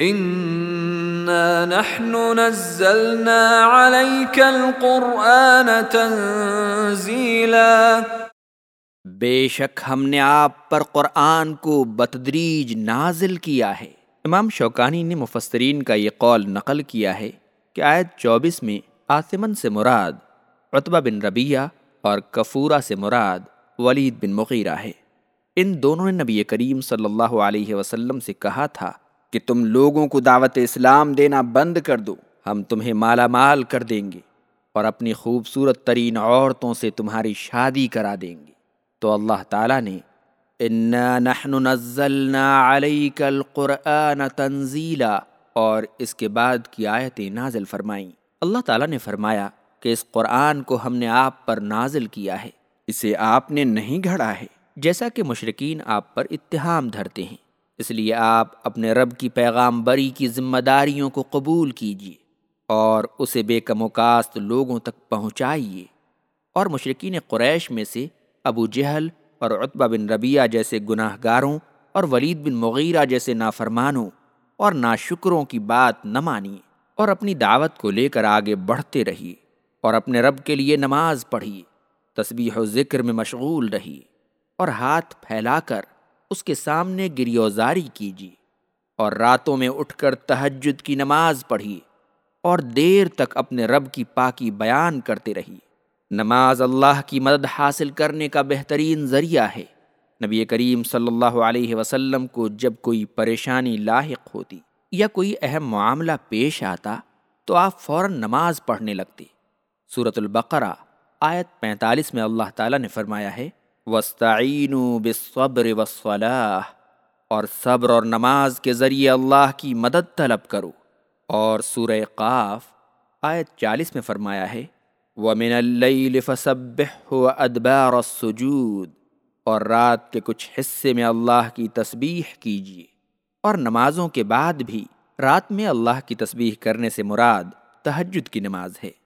إنا نحن نزلنا عليك القرآن تنزيلا۔ بے شک ہم نے آپ پر قرآن کو بتدریج نازل کیا ہے۔ امام شوکانی نے مفسرین کا یہ قول نقل کیا ہے کہ آیت چوبیس میں آسمن سے مراد عطبہ بن ربیہ اور کفورہ سے مراد ولید بن مغیرہ ہے۔ ان دونوں نے نبی کریم صلی اللہ علیہ وسلم سے کہا تھا کہ تم لوگوں کو دعوت اسلام دینا بند کر دو، ہم تمہیں مالا مال کر دیں گے اور اپنی خوبصورت ترین عورتوں سے تمہاری شادی کرا دیں گے۔ تو اللہ تعالیٰ نے، انا نحن نزلنا علیک القرآن تنزیلا اور اس کے بعد کی آیتیں نازل فرمائیں۔ اللہ تعالیٰ نے فرمایا کہ اس قرآن کو ہم نے آپ پر نازل کیا ہے، اسے آپ نے نہیں گھڑا ہے، جیسا کہ مشرقین آپ پر اتہام دھرتے ہیں۔ اس لیے آپ اپنے رب کی پیغام بری کی ذمہ داریوں کو قبول کیجیے اور اسے بے کم و کاست لوگوں تک پہنچائیے۔ اور مشرقین قریش میں سے ابو جہل اور عطبہ بن ربیہ جیسے گناہ گاروں اور ولید بن مغیرہ جیسے نافرمانوں اور ناشکروں کی بات نہ مانیے اور اپنی دعوت کو لے کر آگے بڑھتے رہیے اور اپنے رب کے لیے نماز پڑھیے، تسبیح و ذکر میں مشغول رہیے اور ہاتھ پھیلا کر اس کے سامنے گریوزاری کیجیے اور راتوں میں اٹھ کر تہجد کی نماز پڑھیے اور دیر تک اپنے رب کی پاکی بیان کرتے رہیے۔ نماز اللہ کی مدد حاصل کرنے کا بہترین ذریعہ ہے۔ نبی کریم صلی اللہ علیہ وسلم کو جب کوئی پریشانی لاحق ہوتی یا کوئی اہم معاملہ پیش آتا تو آپ فوراً نماز پڑھنے لگتے۔ صورت البقرہ آیت پینتالیس میں اللہ تعالیٰ نے فرمایا ہے وسطین بصبر وصلاح اور صبر اور نماز کے ذریعے اللہ کی مدد طلب کرو۔ اور سورہ قاف آیت چالیس میں فرمایا ہے، وَمِنَ اللَّيْلِ فَسَبِّحْهُ وَأَدْبَارَ السُّجُودِ اور رات کے کچھ حصے میں اللہ کی تسبیح کیجیے۔ اور نمازوں کے بعد بھی رات میں اللہ کی تسبیح کرنے سے مراد تہجد کی نماز ہے۔